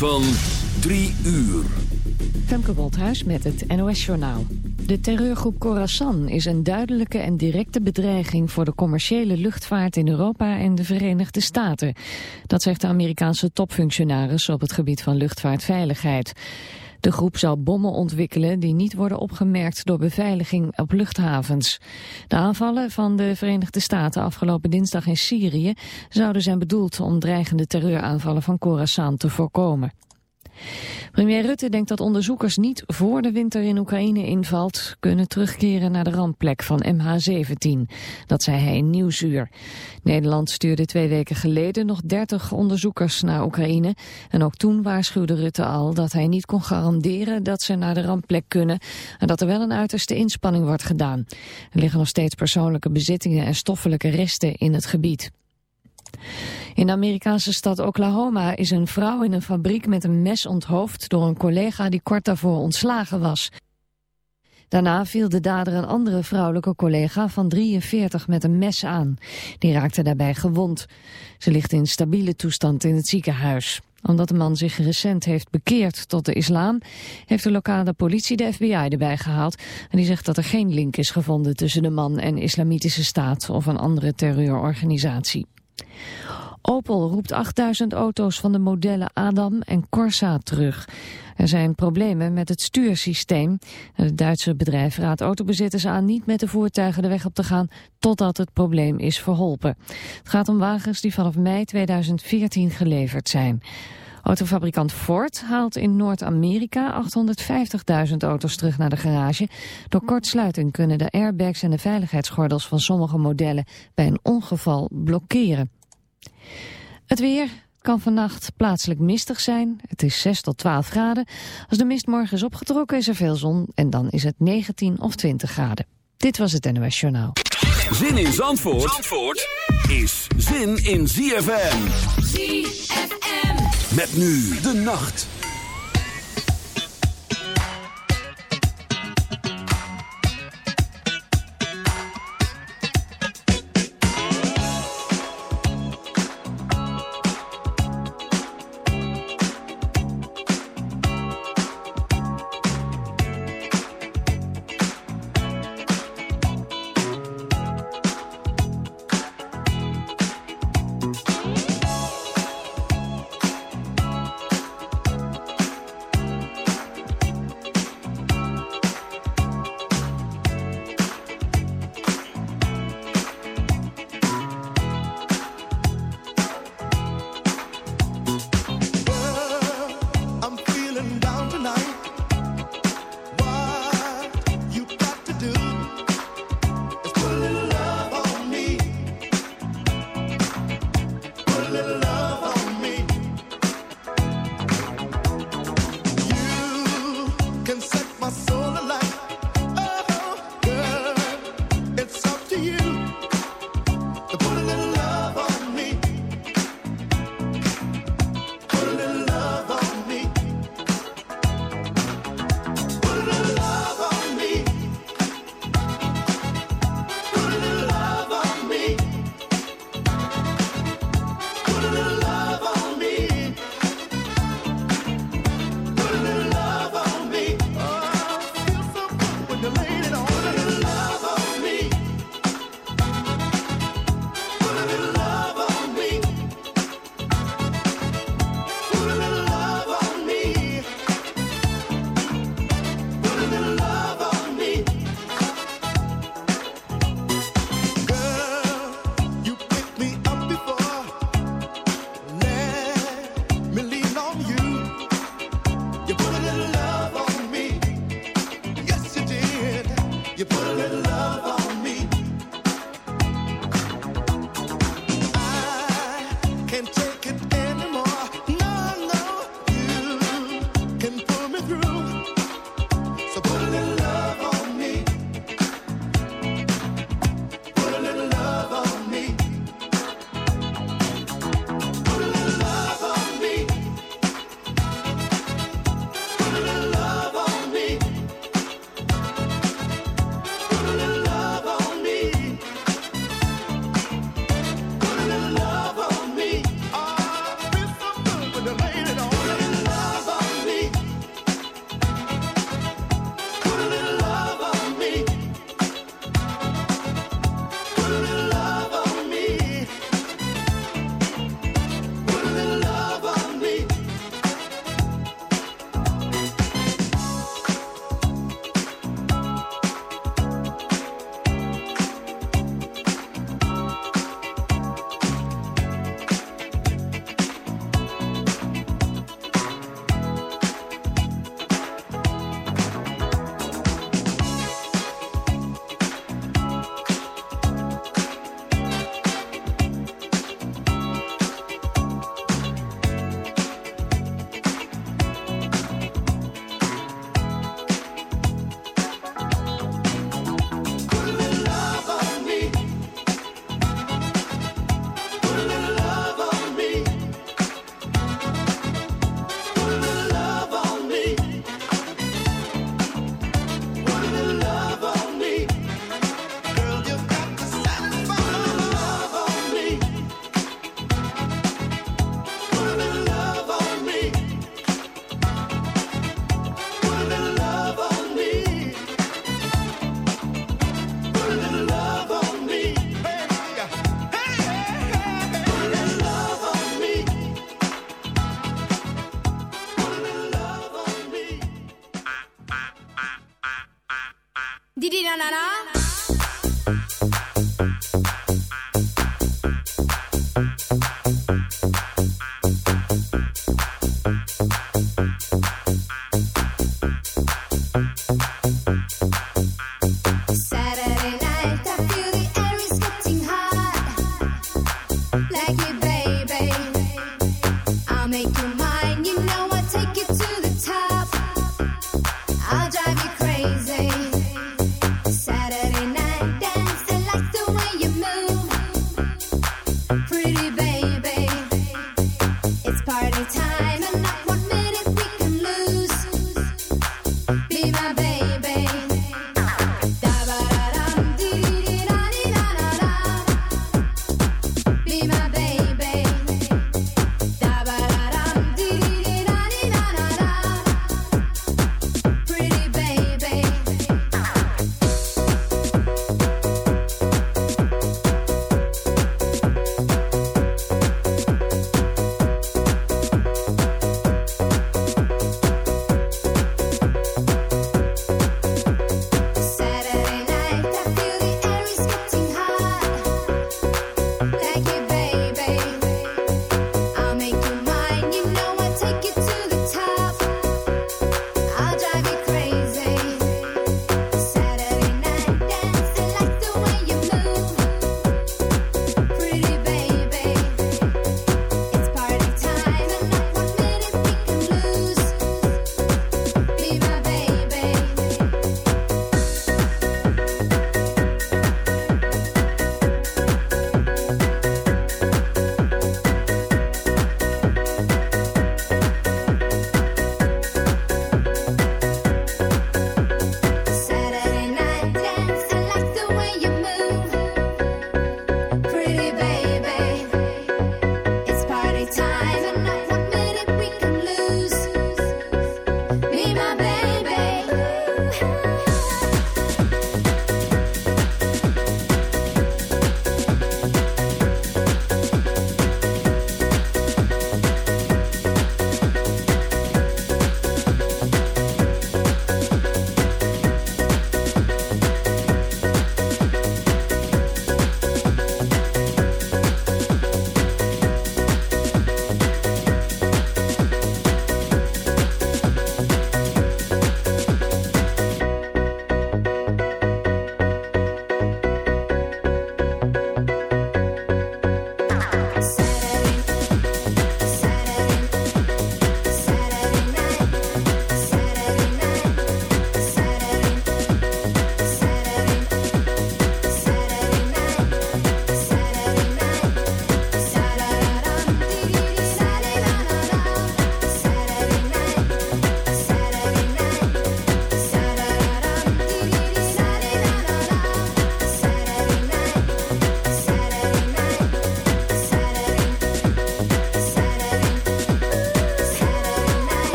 Van 3 uur. Femke Wolthuis met het NOS-journaal. De terreurgroep Khorasan is een duidelijke en directe bedreiging... voor de commerciële luchtvaart in Europa en de Verenigde Staten. Dat zegt de Amerikaanse topfunctionaris op het gebied van luchtvaartveiligheid. De groep zou bommen ontwikkelen die niet worden opgemerkt door beveiliging op luchthavens. De aanvallen van de Verenigde Staten afgelopen dinsdag in Syrië zouden zijn bedoeld om dreigende terreuraanvallen van Khorasan te voorkomen. Premier Rutte denkt dat onderzoekers niet voor de winter in Oekraïne invalt... kunnen terugkeren naar de rampplek van MH17. Dat zei hij in Nieuwsuur. Nederland stuurde twee weken geleden nog 30 onderzoekers naar Oekraïne. En ook toen waarschuwde Rutte al dat hij niet kon garanderen... dat ze naar de rampplek kunnen... en dat er wel een uiterste inspanning wordt gedaan. Er liggen nog steeds persoonlijke bezittingen en stoffelijke resten in het gebied. In de Amerikaanse stad Oklahoma is een vrouw in een fabriek met een mes onthoofd door een collega die kort daarvoor ontslagen was. Daarna viel de dader een andere vrouwelijke collega van 43 met een mes aan. Die raakte daarbij gewond. Ze ligt in stabiele toestand in het ziekenhuis. Omdat de man zich recent heeft bekeerd tot de islam... heeft de lokale politie de FBI erbij gehaald... en die zegt dat er geen link is gevonden tussen de man en islamitische staat... of een andere terreurorganisatie. Opel roept 8000 auto's van de modellen Adam en Corsa terug. Er zijn problemen met het stuursysteem. Het Duitse bedrijf raadt autobezitters aan niet met de voertuigen de weg op te gaan totdat het probleem is verholpen. Het gaat om wagens die vanaf mei 2014 geleverd zijn. Autofabrikant Ford haalt in Noord-Amerika 850.000 auto's terug naar de garage. Door kortsluiting kunnen de airbags en de veiligheidsgordels van sommige modellen bij een ongeval blokkeren. Het weer kan vannacht plaatselijk mistig zijn. Het is 6 tot 12 graden. Als de mist morgen is opgetrokken is er veel zon en dan is het 19 of 20 graden. Dit was het NOS Journaal. Zin in Zandvoort, Zandvoort is zin in ZFM. ZFM. Met nu de nacht.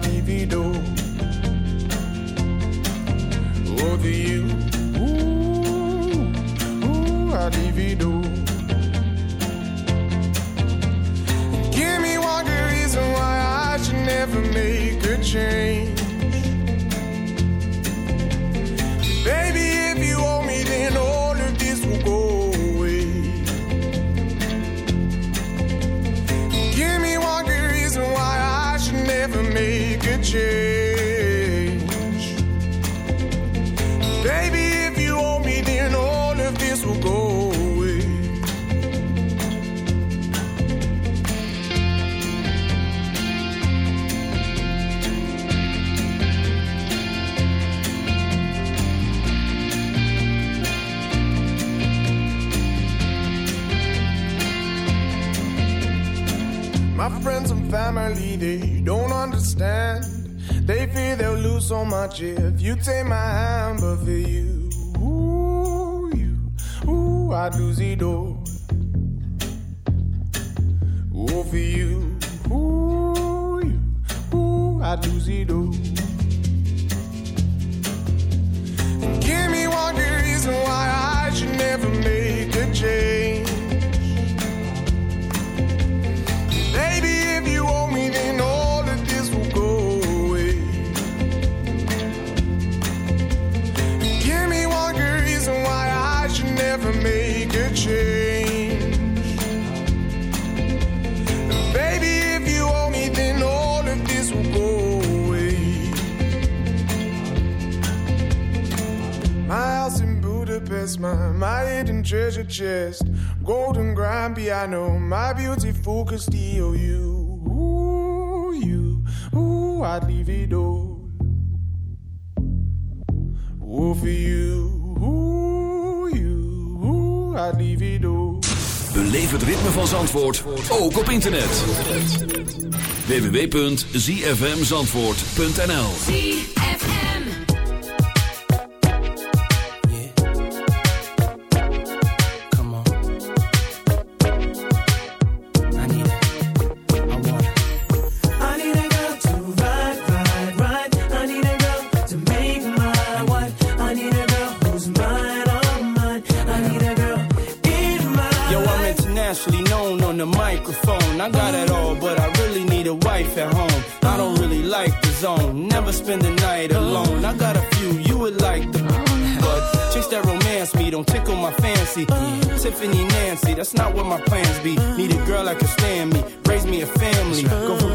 Divido. Over oh, you. Ooh, ooh, I divido. Give me one good reason why I should never make a change. So much if you take my hand, but for you, ooh, you, ooh, I'd lose it all. Ooh, for you, ooh, you, ooh, I'd lose it all. Treasure chest. Golden grand piano, my beautiful Castillo. You, ooh, you, ooh, I'd leave it all. Ooh, for you, ooh, you, ooh, I'd leave it all. Beleef het ritme van Zandvoort, ook op internet. www.zfmzandvoort.nl fancy. Tiffany Nancy, that's not what my plans be. Need a girl that can stand me, raise me a family. Go from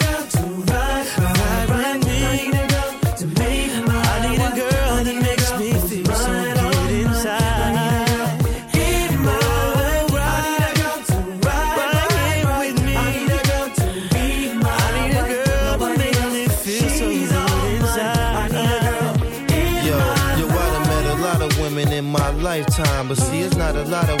not a lot of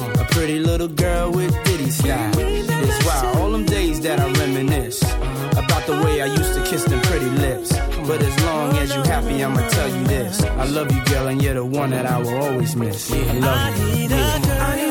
pretty little girl with ditty style. It's wild, all them days that I reminisce about the way I used to kiss them pretty lips. But as long as you happy, I'ma tell you this: I love you, girl, and you're the one that I will always miss. I love you. I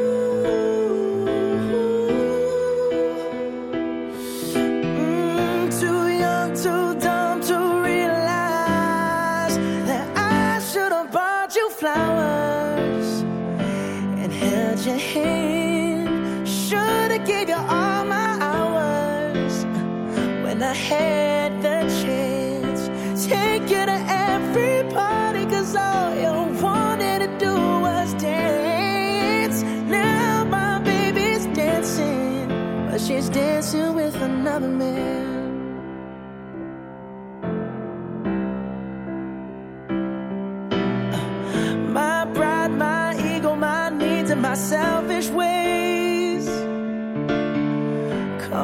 my head